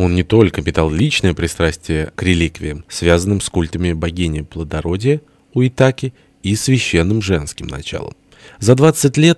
Он не только питал личное пристрастие к реликвиям, связанным с культами богини плодородия, Уитаки, и священным женским началом. За 20 лет